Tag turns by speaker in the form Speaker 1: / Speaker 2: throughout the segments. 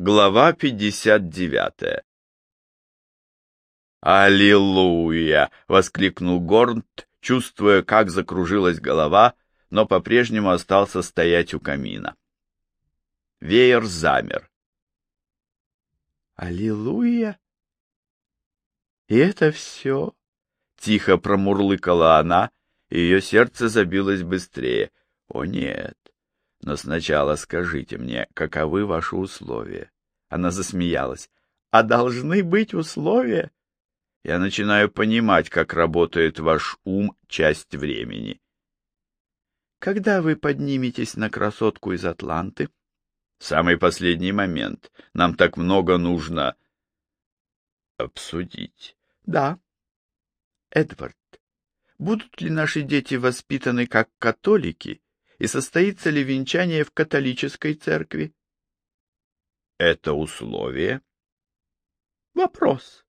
Speaker 1: Глава 59 «Аллилуйя!» — воскликнул Горнт, чувствуя, как закружилась голова, но по-прежнему остался стоять у камина. Веер замер.
Speaker 2: «Аллилуйя!» «И это все?» — тихо промурлыкала она, и ее сердце забилось быстрее. «О, нет! Но сначала скажите мне, каковы ваши условия?» Она засмеялась. «А должны быть условия?» «Я начинаю понимать, как работает ваш ум часть времени». «Когда вы подниметесь на красотку из Атланты?»
Speaker 1: «Самый последний момент. Нам так много нужно...» «Обсудить».
Speaker 2: «Да. Эдвард, будут ли наши дети воспитаны как католики и состоится ли венчание в католической церкви?
Speaker 1: Это условие?
Speaker 2: Вопрос.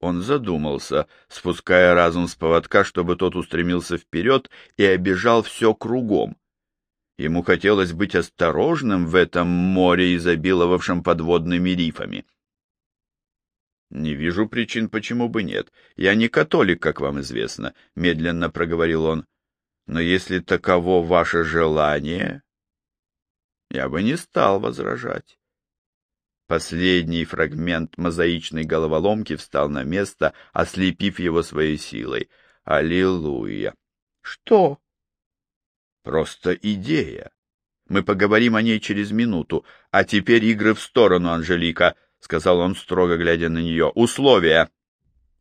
Speaker 1: Он задумался, спуская разум с поводка, чтобы тот устремился вперед и обежал все кругом. Ему хотелось быть осторожным в этом море, изобиловавшем подводными рифами. «Не вижу причин, почему бы нет. Я не католик, как вам известно», — медленно проговорил он. «Но если таково ваше желание, я бы не стал возражать». Последний фрагмент мозаичной головоломки встал на место, ослепив его своей силой. Аллилуйя!
Speaker 2: Что?
Speaker 1: Просто идея. Мы поговорим о ней через минуту. А теперь игры в сторону, Анжелика. — сказал он, строго глядя на нее, — условия.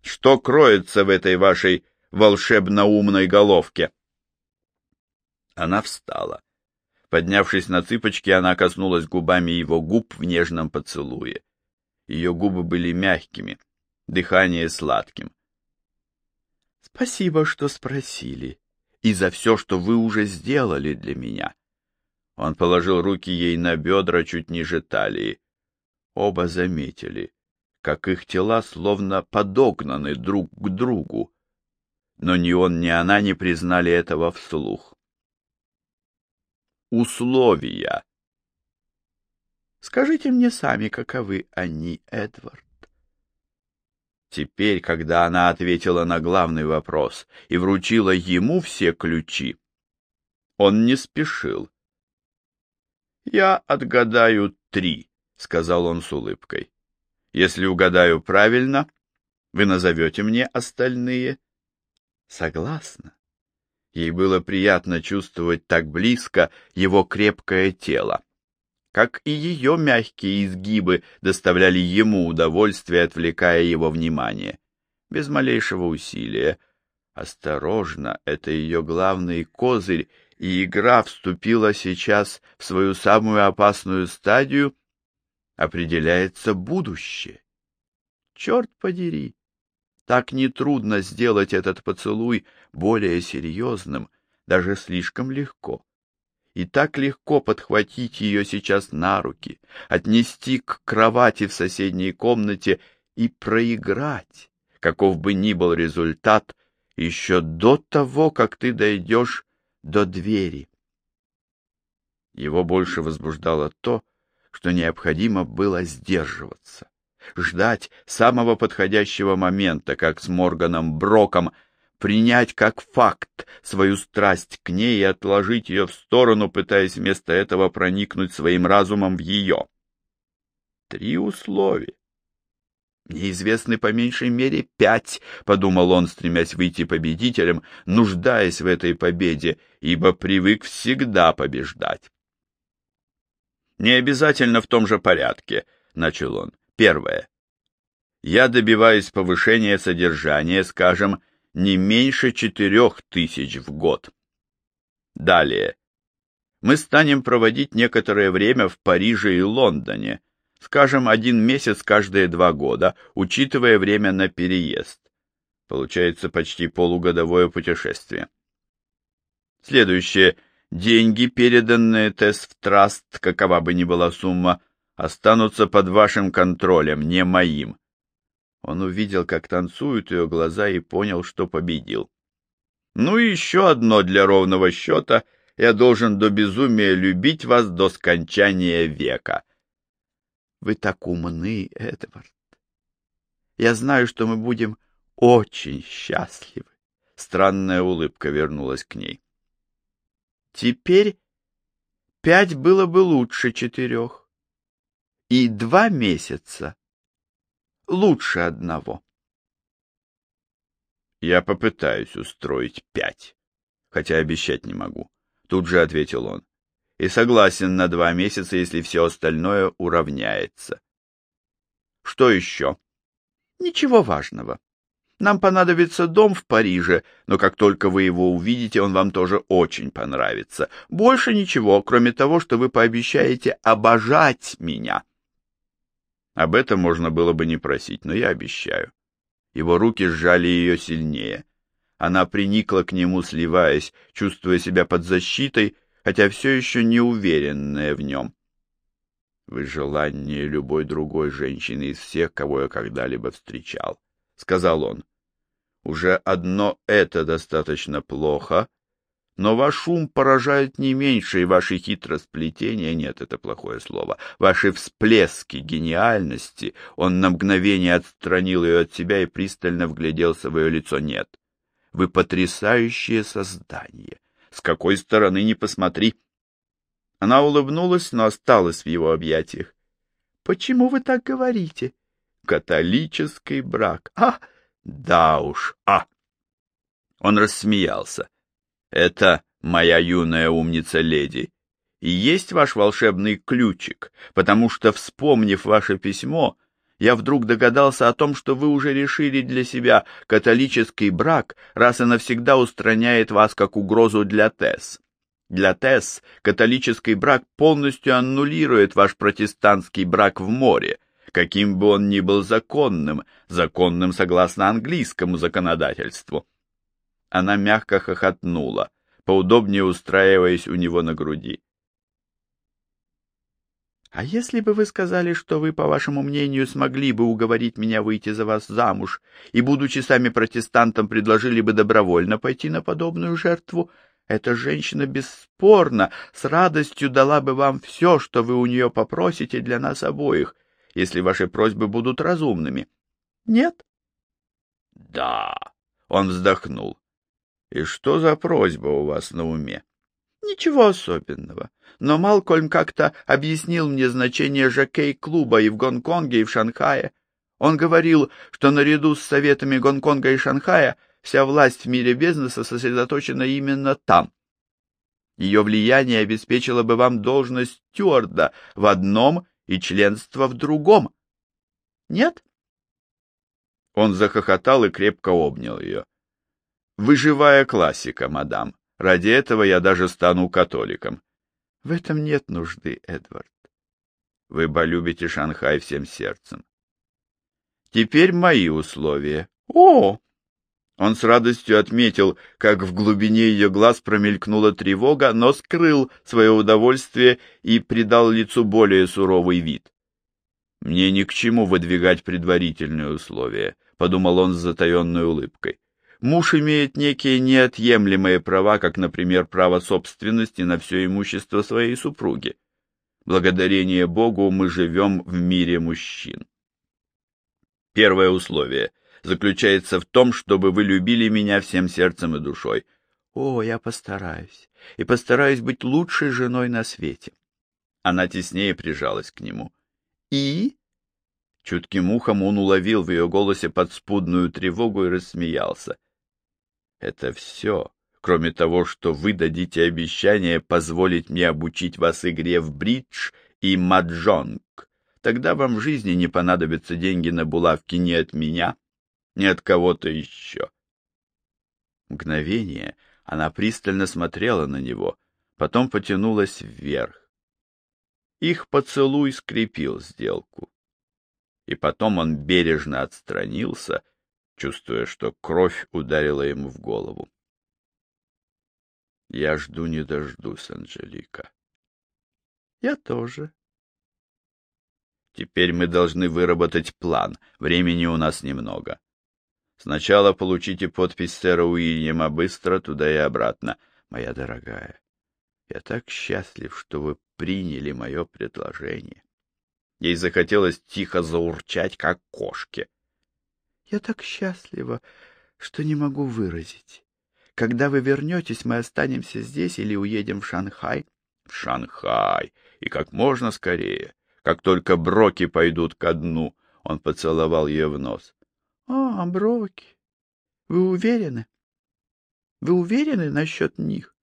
Speaker 1: Что кроется в этой вашей волшебно-умной головке? Она встала. Поднявшись на цыпочки, она коснулась губами его губ в нежном поцелуе. Ее губы были мягкими, дыхание сладким.
Speaker 2: — Спасибо, что спросили, и за все, что вы уже сделали для меня.
Speaker 1: Он положил руки ей на бедра чуть ниже талии. Оба заметили, как их тела словно подогнаны друг к другу, но ни он, ни она не признали этого вслух. Условия.
Speaker 2: Скажите мне сами, каковы они, Эдвард.
Speaker 1: Теперь, когда она ответила на главный вопрос и вручила ему все ключи, он не спешил. «Я отгадаю три», — сказал он с улыбкой. — Если угадаю правильно, вы назовете мне остальные?
Speaker 2: — Согласна.
Speaker 1: Ей было приятно чувствовать так близко его крепкое тело. Как и ее мягкие изгибы доставляли ему удовольствие, отвлекая его внимание. Без малейшего усилия. Осторожно, это ее главный козырь, и игра вступила сейчас в свою самую опасную стадию — определяется будущее. Черт подери! Так нетрудно сделать этот поцелуй более серьезным, даже слишком легко. И так легко подхватить ее сейчас на руки, отнести к кровати в соседней комнате и проиграть, каков бы ни был результат, еще до того, как ты дойдешь до двери. Его больше возбуждало то, что необходимо было сдерживаться, ждать самого подходящего момента, как с Морганом Броком, принять как факт свою страсть к ней и отложить ее в сторону, пытаясь вместо этого проникнуть своим разумом в ее. Три условия. Неизвестны по меньшей мере пять, — подумал он, стремясь выйти победителем, нуждаясь в этой победе, ибо привык всегда побеждать. Не обязательно в том же порядке, начал он. Первое. Я добиваюсь повышения содержания, скажем, не меньше четырех тысяч в год. Далее. Мы станем проводить некоторое время в Париже и Лондоне, скажем, один месяц каждые два года, учитывая время на переезд. Получается почти полугодовое путешествие. Следующее – Деньги, переданные Тесс в траст, какова бы ни была сумма, останутся под вашим контролем, не моим. Он увидел, как танцуют ее глаза, и понял, что победил. Ну и еще одно для ровного счета. Я должен до безумия любить вас до скончания века.
Speaker 2: Вы так умны, Эдвард. Я знаю, что мы будем очень счастливы. Странная улыбка вернулась к ней. Теперь пять было бы лучше четырех. И два месяца лучше одного.
Speaker 1: Я попытаюсь устроить пять, хотя обещать не могу. Тут же ответил он. И согласен на два месяца, если все остальное уравняется. Что еще?
Speaker 2: Ничего важного. Нам понадобится дом в Париже, но как только вы его увидите, он вам тоже очень понравится. Больше ничего, кроме того, что вы пообещаете обожать меня.
Speaker 1: Об этом можно было бы не просить, но я обещаю. Его руки сжали ее сильнее. Она приникла к нему, сливаясь, чувствуя себя под защитой, хотя все еще не уверенная в нем. «Вы желание любой другой женщины из всех, кого я когда-либо встречал», — сказал он. Уже одно это достаточно плохо, но ваш ум поражает не меньше, и ваши хитросплетения, нет, это плохое слово, ваши всплески гениальности, он на мгновение отстранил ее от себя и пристально вгляделся в ее лицо, нет. Вы потрясающее создание. С какой стороны не посмотри. Она улыбнулась, но осталась в его объятиях. — Почему вы так говорите? — Католический брак. А, да уж, а! Он рассмеялся. Это моя юная умница-леди. И есть ваш волшебный ключик, потому что, вспомнив ваше письмо, я вдруг догадался о том, что вы уже решили для себя католический брак раз и навсегда устраняет вас как угрозу для Тесс. Для Тесс католический брак полностью аннулирует ваш протестантский брак в море, каким бы он ни был законным, законным согласно английскому законодательству. Она мягко хохотнула, поудобнее устраиваясь у него на груди. «А если бы вы сказали, что вы, по вашему мнению, смогли бы уговорить меня выйти за вас замуж, и, будучи сами протестантом, предложили бы добровольно пойти на подобную жертву, эта женщина бесспорно с радостью дала бы вам все, что вы у нее попросите для нас обоих, если ваши просьбы будут разумными. Нет? Да, он вздохнул. И что за просьба у вас на уме? Ничего особенного. Но Малкольм как-то объяснил мне значение жокей-клуба и в Гонконге, и в Шанхае. Он говорил, что наряду с советами Гонконга и Шанхая вся власть в мире бизнеса сосредоточена именно там. Ее влияние обеспечило бы вам должность стюарда в одном и членство в другом. Нет? Он захохотал и крепко обнял ее. Выживая классика, мадам. Ради этого я даже стану католиком. В этом нет нужды, Эдвард. Вы полюбите Шанхай всем сердцем. Теперь мои условия. О! Он с радостью отметил, как в глубине ее глаз промелькнула тревога, но скрыл свое удовольствие и придал лицу более суровый вид. «Мне ни к чему выдвигать предварительные условия», — подумал он с затаенной улыбкой. «Муж имеет некие неотъемлемые права, как, например, право собственности на все имущество своей супруги. Благодарение Богу мы живем в мире мужчин». Первое условие — заключается в том, чтобы вы любили меня всем сердцем и душой. О, я постараюсь, и постараюсь быть лучшей женой на свете. Она теснее прижалась к нему. И? Чутким ухом он уловил в ее голосе подспудную тревогу и рассмеялся. Это все, кроме того, что вы дадите обещание позволить мне обучить вас игре в бридж и маджонг. Тогда вам в жизни не понадобятся деньги на булавки ни от меня, ни от кого-то еще. Мгновение она пристально смотрела на него, потом потянулась вверх. Их поцелуй скрепил сделку. И потом он бережно отстранился, чувствуя, что кровь ударила ему в голову. Я жду не дождусь, Анжелика. Я тоже. Теперь мы должны выработать план. Времени у нас немного. Сначала получите подпись сэра Уильяма быстро туда и обратно. Моя дорогая, я так счастлив, что вы приняли мое предложение.
Speaker 2: Ей захотелось тихо заурчать, как кошке.
Speaker 1: «Я так счастлива, что не могу выразить. Когда вы вернетесь, мы останемся здесь или уедем в Шанхай?»
Speaker 2: «В Шанхай! И как можно скорее! Как только броки пойдут ко дну!» Он поцеловал ее в нос.
Speaker 1: «А, броки! Вы уверены? Вы уверены насчет них?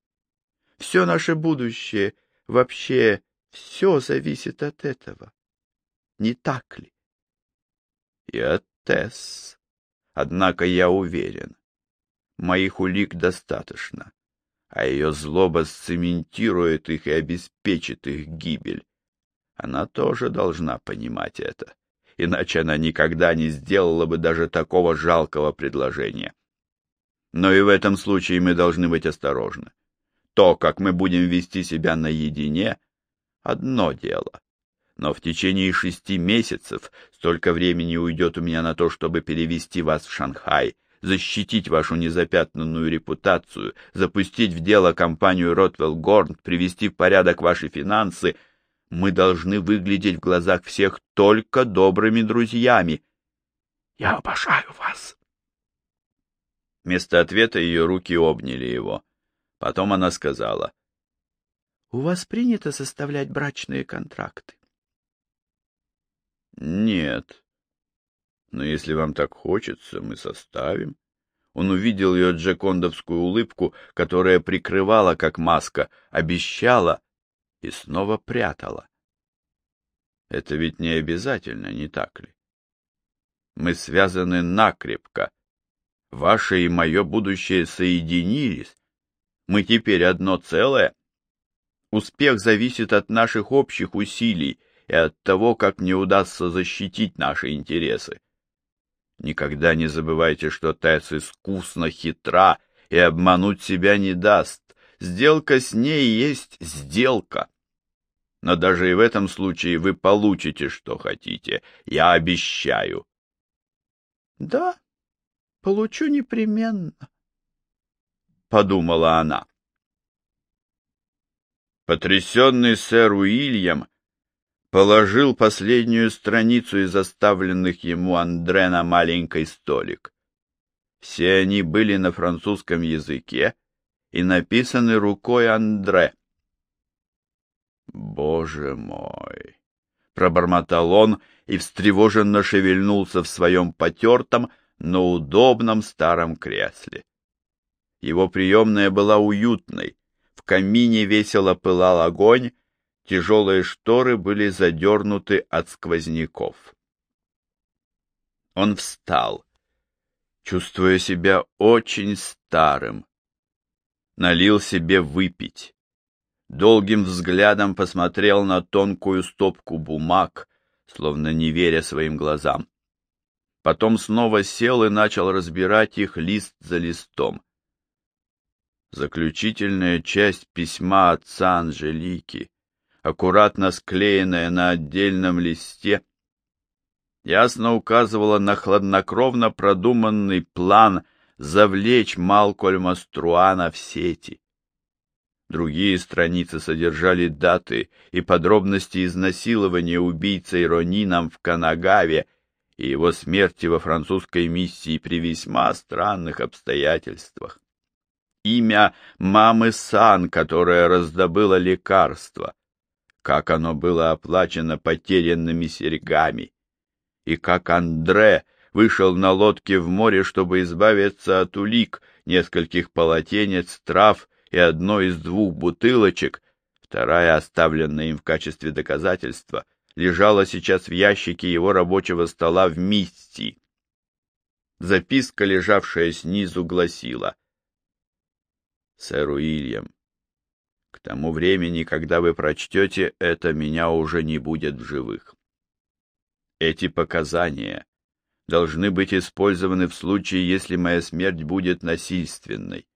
Speaker 1: Все наше будущее, вообще все зависит от этого. Не так ли?»
Speaker 2: «И от Тесс. Однако я уверен, моих улик достаточно, а ее злоба сцементирует их и обеспечит их гибель. Она тоже должна понимать это, иначе она никогда не сделала бы даже такого жалкого предложения. Но и в этом случае мы должны быть осторожны. То, как мы будем вести себя наедине, одно дело. Но в течение шести месяцев столько времени уйдет у меня на то, чтобы перевести вас в Шанхай, защитить вашу незапятнанную репутацию, запустить в дело компанию Ротвелл Горн, привести в порядок ваши финансы, мы должны выглядеть в глазах всех только добрыми друзьями. Я обожаю вас. Вместо ответа ее руки обняли его. Потом она сказала.
Speaker 1: — У вас принято составлять брачные контракты?
Speaker 2: — Нет. Но если вам так хочется, мы составим. Он увидел ее джекондовскую улыбку, которая прикрывала, как маска, обещала и снова прятала. Это ведь не обязательно, не так ли? Мы связаны накрепко. Ваше и мое будущее соединились. Мы теперь одно целое. Успех зависит от наших общих усилий и от того, как мне удастся защитить наши интересы. Никогда не забывайте, что Тесс искусно хитра и обмануть себя не даст. Сделка с ней есть сделка. Но даже и в этом случае вы получите, что хотите. Я обещаю.
Speaker 1: — Да, получу непременно, —
Speaker 2: подумала она. Потрясенный сэр Уильям положил последнюю страницу из оставленных ему Андре на маленький столик. Все они были на французском языке и написаны рукой Андре. «Боже мой!» — пробормотал он и встревоженно шевельнулся в своем потертом, но удобном старом кресле. Его приемная была уютной, в камине весело пылал огонь, Тяжелые шторы были задернуты от сквозняков. Он встал, чувствуя себя очень старым. Налил себе выпить. Долгим взглядом посмотрел на тонкую стопку бумаг, словно не веря своим глазам. Потом снова сел и начал разбирать их лист за листом. Заключительная часть письма отца Анжелики аккуратно склеенная на отдельном листе, ясно указывала на хладнокровно продуманный план завлечь Малкольма Струана в сети. Другие страницы содержали даты и подробности изнасилования убийцей Ронином в Канагаве и его смерти во французской миссии при весьма странных обстоятельствах. Имя мамы Сан, которая раздобыла лекарство, как оно было оплачено потерянными серьгами, и как Андре вышел на лодке в море, чтобы избавиться от улик, нескольких полотенец, трав и одной из двух бутылочек, вторая, оставленная им в качестве доказательства, лежала сейчас в ящике его рабочего стола в Мисти. Записка, лежавшая снизу, гласила «Сэр Уильям, к тому времени, когда вы прочтете это, меня уже не будет в живых. Эти показания должны быть использованы в случае, если моя смерть будет насильственной.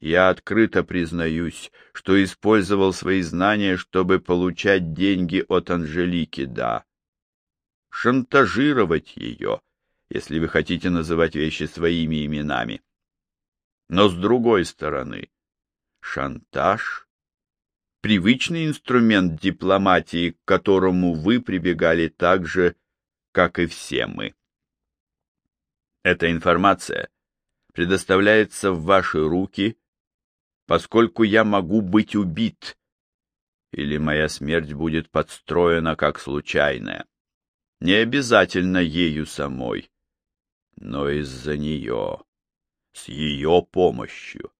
Speaker 2: Я открыто признаюсь, что использовал свои знания, чтобы получать деньги от Анжелики, да. Шантажировать ее, если вы хотите называть вещи своими именами. Но с другой стороны, шантаж
Speaker 1: привычный инструмент дипломатии, к которому вы прибегали так же, как и все мы. Эта информация предоставляется в ваши руки, поскольку я могу быть убит, или моя смерть будет подстроена как случайная. Не обязательно ею самой, но из-за нее, с ее помощью.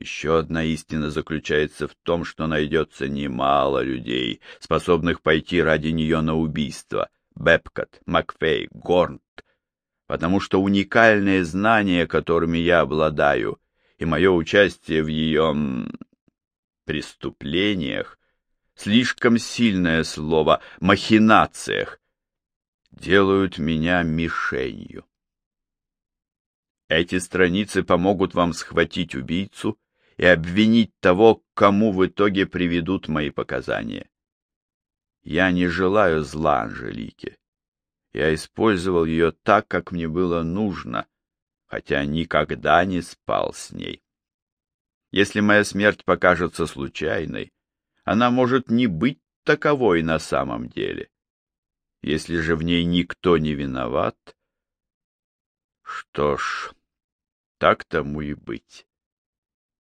Speaker 1: Еще одна истина заключается в том, что найдется немало людей, способных пойти ради нее на убийство. Бепкот, Макфей, Горнт. Потому что уникальные знания, которыми я обладаю, и мое участие в ее преступлениях, слишком сильное слово, махинациях, делают меня мишенью. Эти страницы помогут вам схватить убийцу и обвинить того, кому в итоге приведут мои показания. Я не желаю зла Анжелике. Я использовал ее так, как мне было нужно, хотя никогда не спал с ней. Если моя смерть покажется случайной, она может не быть таковой на самом деле. Если же в ней никто не виноват, что ж, так тому и быть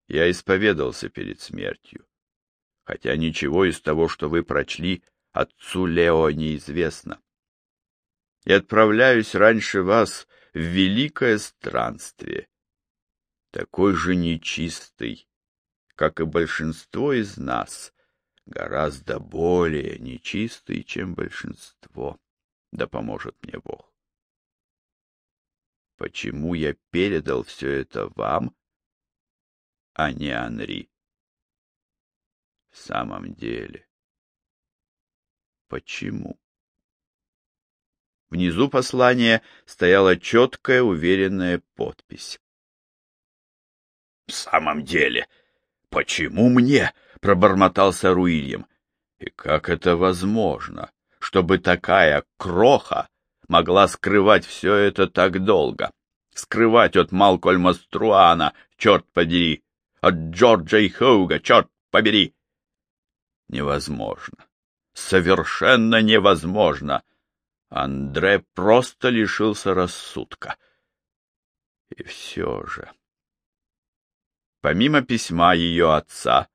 Speaker 1: я исповедался перед смертью. Хотя ничего из того, что вы прочли, отцу Лео неизвестно. И отправляюсь раньше вас в великое странствие, такой же нечистый, как и большинство из нас, гораздо более нечистый, чем большинство. Да поможет мне Бог. Почему я передал все это вам, а не Анри. В самом деле, почему? Внизу послания стояла четкая, уверенная подпись. — В самом деле, почему мне? — пробормотал сэр И как это возможно, чтобы такая кроха могла скрывать все это так долго? Скрывать от Малкольма Струана, черт подери, от Джорджа и Хоуга, черт побери! Невозможно. Совершенно невозможно. Андре просто лишился рассудка. И все же... Помимо письма ее отца,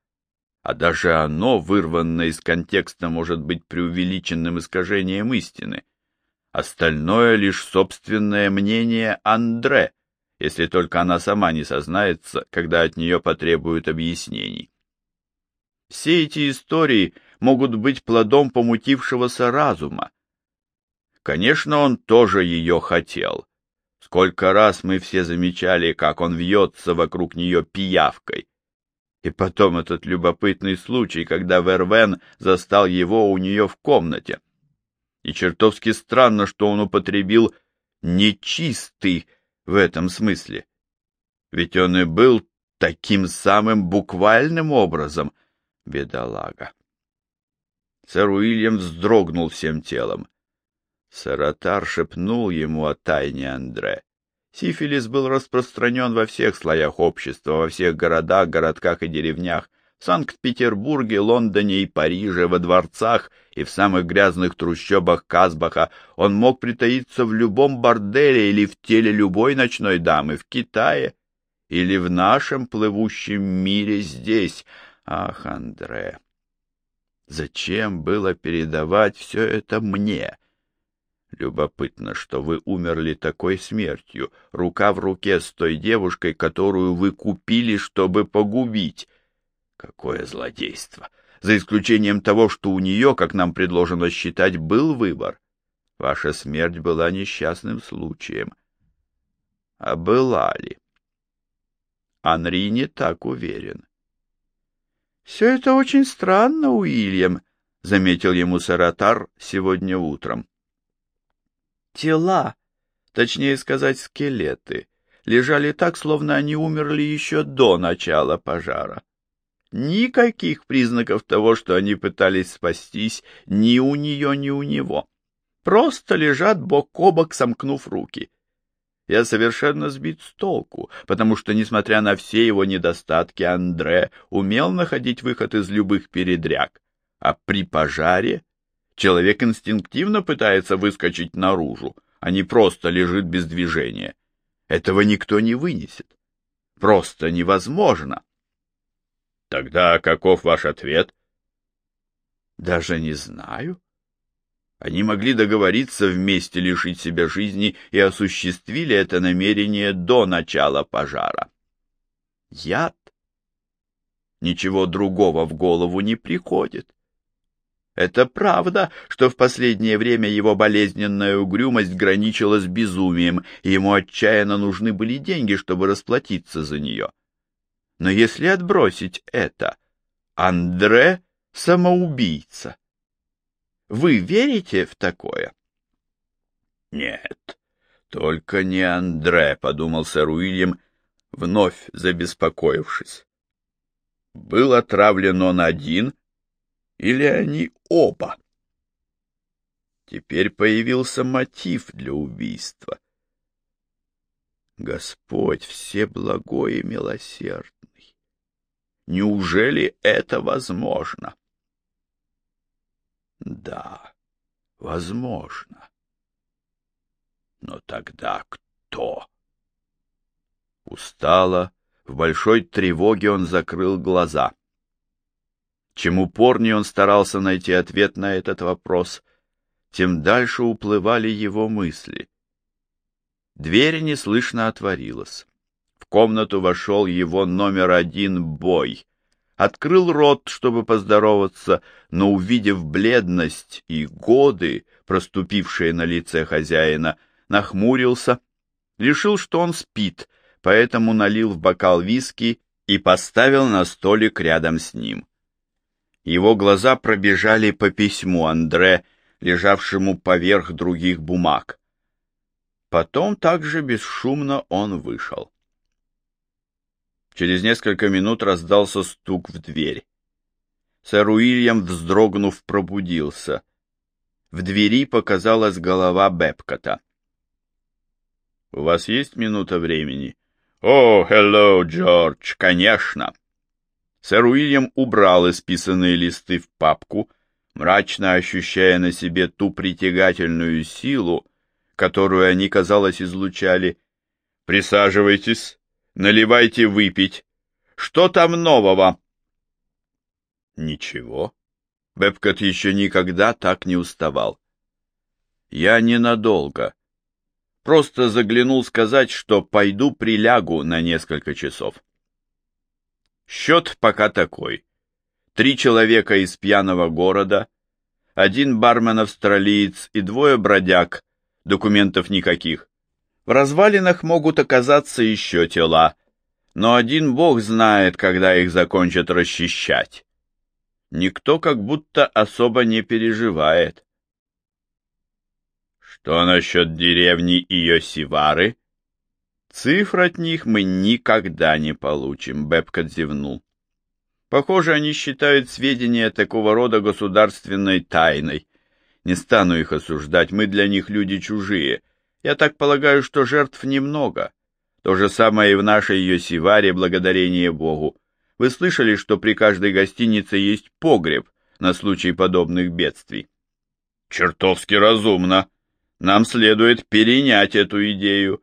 Speaker 1: а даже оно, вырванное из контекста, может быть преувеличенным искажением истины, остальное лишь собственное мнение Андре, если только она сама не сознается, когда от нее потребуют объяснений. Все эти истории могут быть плодом помутившегося разума. Конечно, он тоже ее хотел. Сколько раз мы все замечали, как он вьется вокруг нее пиявкой. И потом этот любопытный случай, когда Вервен застал его у нее в комнате. И чертовски странно, что он употребил «нечистый», в этом смысле. Ведь он и был таким самым буквальным образом, бедолага. Сэр Уильям вздрогнул всем телом. Саратар шепнул ему о тайне Андре. Сифилис был распространен во всех слоях общества, во всех городах, городках и деревнях, Санкт-Петербурге, Лондоне и Париже, во дворцах и в самых грязных трущобах Казбаха он мог притаиться в любом борделе или в теле любой ночной дамы, в Китае или в нашем плывущем мире здесь. Ах, Андре, зачем было передавать все это мне? Любопытно, что вы умерли такой смертью, рука в руке с той девушкой, которую вы купили, чтобы погубить. Какое злодейство! За исключением того, что у нее, как нам предложено считать, был выбор. Ваша смерть была несчастным случаем. А была ли? Анри не так уверен. — Все это очень странно, Уильям, — заметил ему Саратар сегодня утром. Тела, точнее сказать, скелеты, лежали так, словно они умерли еще до начала пожара. Никаких признаков того, что они пытались спастись ни у нее, ни у него. Просто лежат бок о бок, сомкнув руки.
Speaker 2: Я совершенно сбит с толку, потому что, несмотря на все его недостатки, Андре умел находить выход из любых передряг. А при пожаре человек инстинктивно пытается выскочить наружу, а не просто лежит без движения. Этого никто не вынесет. Просто невозможно. Тогда каков ваш ответ? Даже не знаю. Они могли договориться вместе лишить себя жизни и осуществили это намерение до начала пожара. Яд? Ничего другого в голову не приходит. Это правда, что в последнее время его болезненная угрюмость граничила с безумием, и ему отчаянно нужны были деньги, чтобы расплатиться за нее. Но если отбросить это, Андре — самоубийца. Вы верите в такое? Нет, только не Андре, — подумал сэр Уильям, вновь забеспокоившись. Был отравлен он один или они оба? Теперь появился мотив для убийства. Господь всеблагой и милосердный. Неужели это возможно? Да, возможно. Но тогда кто? Устало, в большой тревоге он закрыл глаза. Чем упорнее он старался найти ответ на этот вопрос, тем дальше уплывали его мысли. Дверь неслышно отворилась. В комнату вошел его номер один бой. Открыл рот, чтобы поздороваться, но, увидев бледность и годы, проступившие на лице хозяина, нахмурился, решил, что он спит, поэтому налил в бокал виски и поставил на столик рядом с ним. Его глаза пробежали по письму Андре, лежавшему поверх других бумаг. Потом также бесшумно он вышел. Через несколько минут раздался стук в дверь. Сэр Уильям, вздрогнув, пробудился. В двери показалась голова Бепкота. — У вас есть минута времени? — О, hello, Джордж, конечно. Сэр Уильям убрал исписанные листы в папку, мрачно ощущая на себе ту притягательную силу, которую они, казалось, излучали. «Присаживайтесь, наливайте выпить. Что там нового?» «Ничего». Бепкот еще никогда так не уставал. «Я ненадолго. Просто заглянул сказать, что пойду прилягу на несколько часов». Счет пока такой. Три человека из пьяного города, один бармен-австралиец и двое бродяг, документов никаких. В развалинах могут оказаться еще тела, но один бог знает, когда их закончат расчищать. Никто как будто особо не переживает. Что насчет деревни Иосивары? Цифр от них мы никогда не получим, Бепкот зевнул. Похоже, они считают сведения такого рода государственной тайной. Не стану их осуждать, мы для них люди чужие. Я так полагаю, что жертв немного. То же самое и в нашей Йосиваре, благодарение Богу. Вы слышали, что при каждой гостинице есть погреб на случай подобных бедствий? Чертовски разумно. Нам следует перенять эту идею.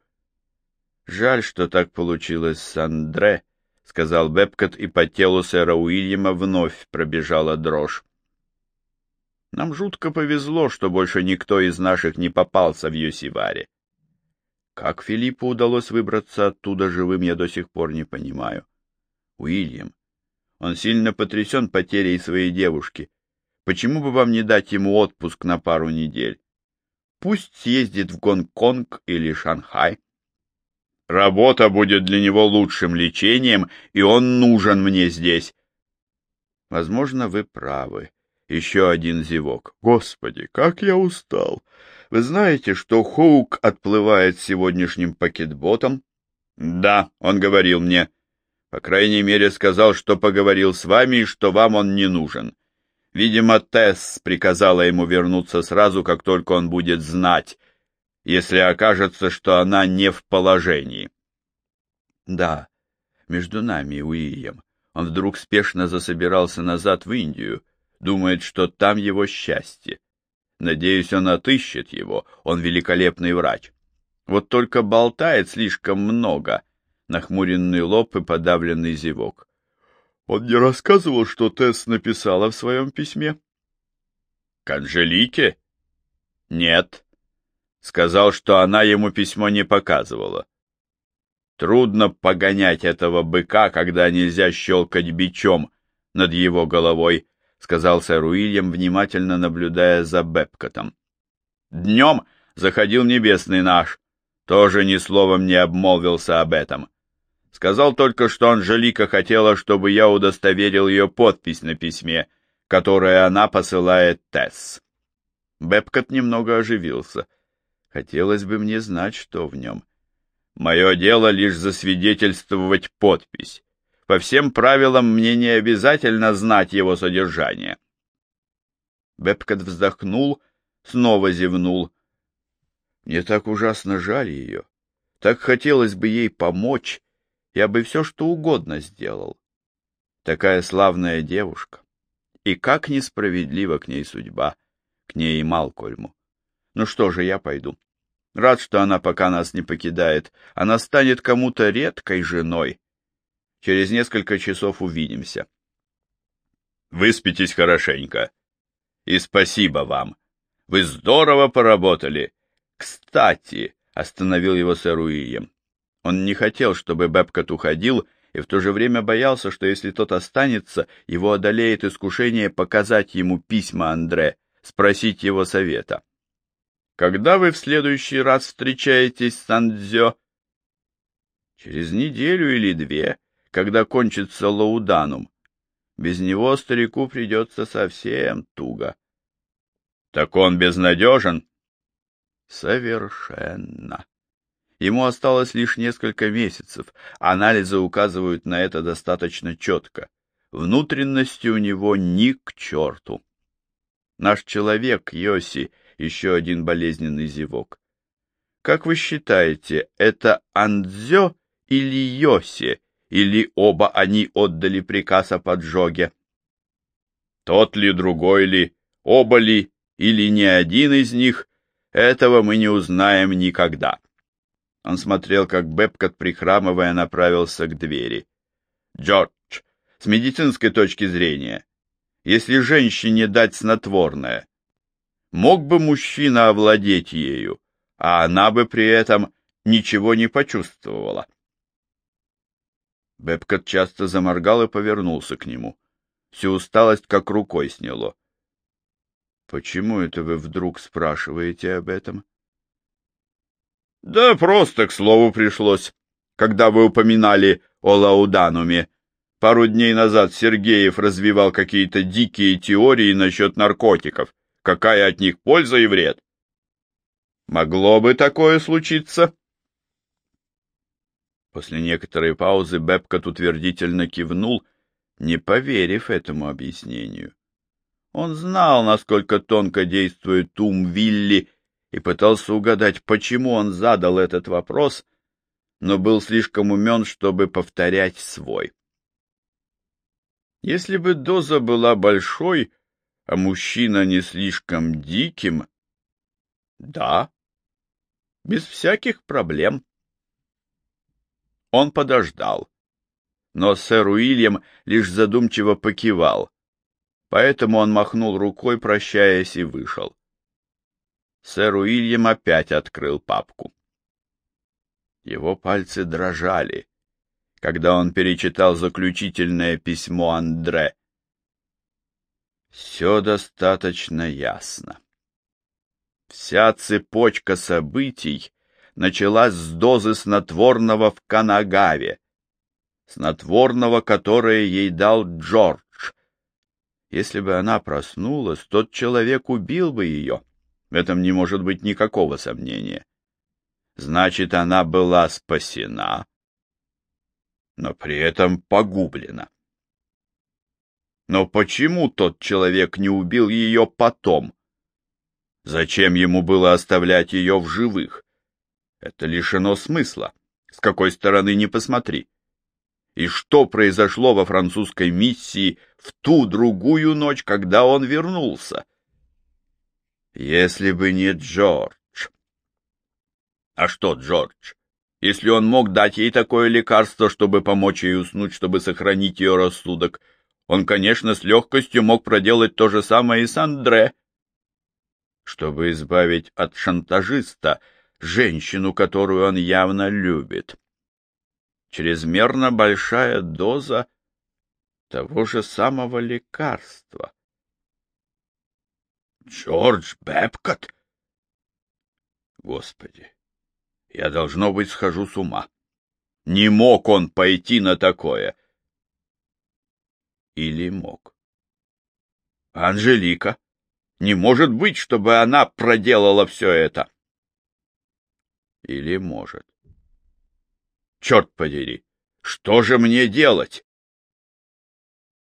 Speaker 2: Жаль, что так получилось с Андре, — сказал Бепкот, и по телу сэра Уильяма вновь пробежала дрожь. Нам жутко повезло, что больше никто из наших не попался в Юсиваре. Как Филиппу удалось выбраться оттуда живым, я до сих пор не понимаю. Уильям, он сильно потрясен потерей своей девушки. Почему бы вам не дать ему отпуск на пару недель? Пусть съездит в Гонконг или Шанхай. Работа будет для него лучшим лечением, и он нужен мне здесь. Возможно, вы правы. Еще один зевок. Господи, как я устал! Вы знаете, что Хоук отплывает сегодняшним пакетботом? Да, он говорил мне. По крайней мере, сказал, что поговорил с вами и что вам он не нужен. Видимо, Тесс приказала ему вернуться сразу, как только он будет знать.
Speaker 1: если окажется, что она не в положении.
Speaker 2: Да, между нами, Уильям. Он вдруг спешно засобирался назад в Индию, думает, что там его счастье. Надеюсь, он отыщет его, он великолепный врач. Вот только болтает слишком много, нахмуренный лоб и подавленный зевок. Он не рассказывал, что Тесс написала в своем письме?
Speaker 1: К Анжелике? Нет. Сказал, что она ему письмо не показывала. Трудно погонять этого быка, когда нельзя щелкать бичом над его головой, — сказал сэр Уильям, внимательно наблюдая за Бепкотом. Днем заходил небесный наш, тоже ни словом не обмолвился об этом. Сказал только, что Анжелика хотела, чтобы я удостоверил ее подпись на письме, которое она посылает Тесс. Бепкот немного оживился. Хотелось бы мне знать, что в нем. Мое дело лишь засвидетельствовать подпись. По всем правилам мне не обязательно знать его содержание. Бепкот вздохнул, снова зевнул. Мне так ужасно жаль ее. Так хотелось бы ей помочь. Я бы все, что угодно сделал. Такая славная девушка. И как несправедлива к ней судьба, к ней и Малкольму. Ну что же, я пойду. Рад, что она пока нас не покидает. Она станет кому-то редкой женой. Через несколько часов увидимся. Выспитесь хорошенько. И спасибо вам. Вы здорово поработали. Кстати, остановил его сэр Уильям. Он не хотел, чтобы Бэбкот уходил, и в то же время боялся, что если тот останется, его одолеет искушение показать ему письма Андре, спросить его совета. «Когда вы в следующий раз встречаетесь с Андзё?» «Через неделю или две», когда кончится лауданум. Без него старику придется совсем туго. — Так он безнадежен? — Совершенно. Ему осталось лишь несколько месяцев. Анализы указывают на это достаточно четко. Внутренности у него ни к черту. Наш человек, Йоси, еще один болезненный зевок. Как вы считаете, это Андзё или Йоси или оба они отдали приказ о поджоге. Тот ли, другой ли, оба ли, или ни один из них, этого мы не узнаем никогда. Он смотрел, как Бепкот, прихрамывая, направился к двери. «Джордж, с медицинской точки зрения, если женщине дать снотворное, мог бы мужчина овладеть ею, а она бы при этом ничего не почувствовала?» Бепкот часто заморгал и повернулся к нему. Всю усталость как рукой сняло. — Почему это вы вдруг спрашиваете об этом? — Да просто к слову пришлось, когда вы упоминали о Лаудануме. Пару дней назад Сергеев развивал какие-то дикие теории насчет наркотиков. Какая от них польза и вред? Могло бы такое случиться? — После некоторой паузы Бепкот утвердительно кивнул, не поверив этому объяснению. Он знал, насколько тонко действует ум Вилли, и пытался угадать, почему он задал этот вопрос, но был слишком умен, чтобы повторять свой. Если бы доза была большой, а мужчина не слишком диким, да, без всяких проблем. Он подождал. Но сэр Уильям лишь задумчиво покивал, поэтому он махнул рукой, прощаясь, и вышел. Сэр Уильям опять открыл папку. Его пальцы дрожали, когда он перечитал заключительное письмо Андре. Все достаточно ясно. Вся цепочка событий началась с дозы снотворного в Канагаве, снотворного, которое ей дал Джордж. Если бы она проснулась, тот человек убил бы ее. В этом не может быть никакого сомнения. Значит, она была спасена, но при этом погублена. Но почему тот человек не убил ее потом? Зачем ему было оставлять ее в живых? Это лишено смысла. С какой стороны не посмотри. И что произошло во французской миссии в ту другую ночь, когда он вернулся? Если бы не Джордж. А что Джордж? Если он мог дать ей такое лекарство, чтобы помочь ей уснуть, чтобы сохранить ее рассудок, он, конечно, с легкостью мог проделать то же самое и с Андре. Чтобы избавить от шантажиста женщину, которую он явно любит. Чрезмерно большая доза того же самого лекарства. Джордж Бэбкот? Господи, я, должно быть, схожу с ума. Не мог он пойти на такое. Или мог? Анжелика? Не может быть, чтобы она проделала все это. Или может? Черт подери, что же мне делать?